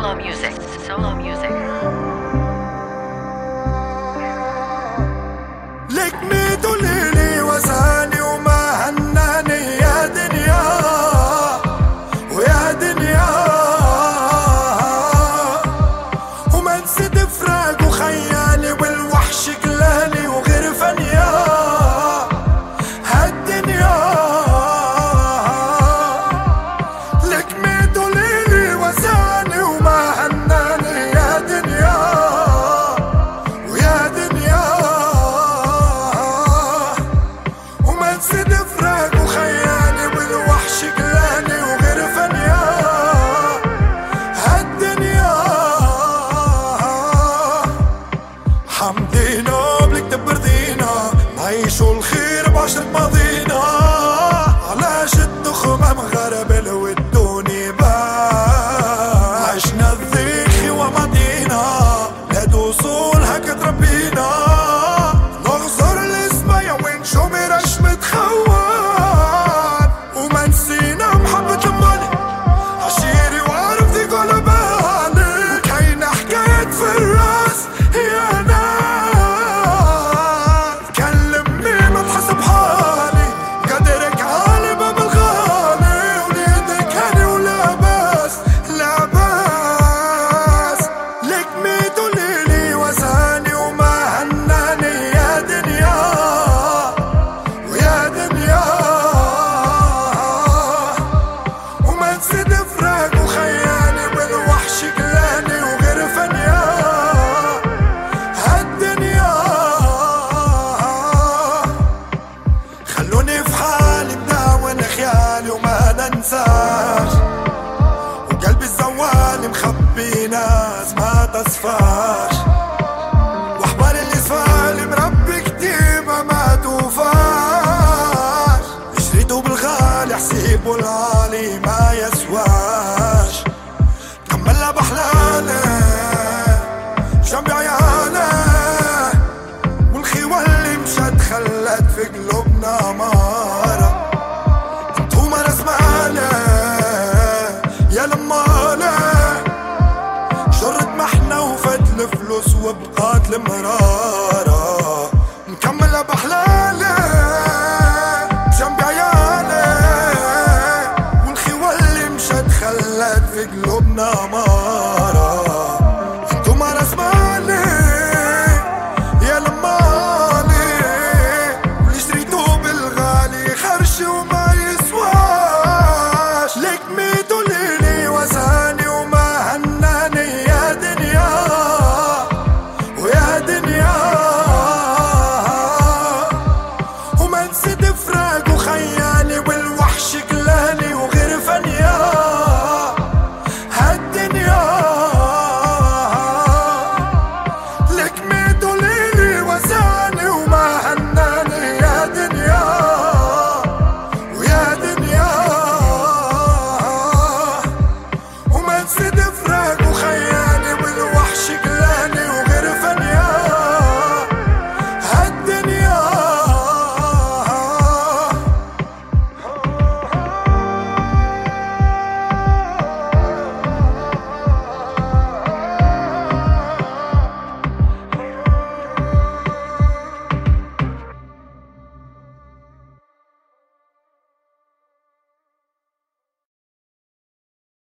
Solo music. Solo music. لك ميدو ليلي وزاني وما هناني يا دنيا ويا دنيا وما نسيت فراق وخيا عمدينا بلك بردينا نعيشوا الخير بعشرة ماضينا. علاش التخمة مغالي انساش وقلبي الزوال مخبي ناس ما تصفاش وبقات المراه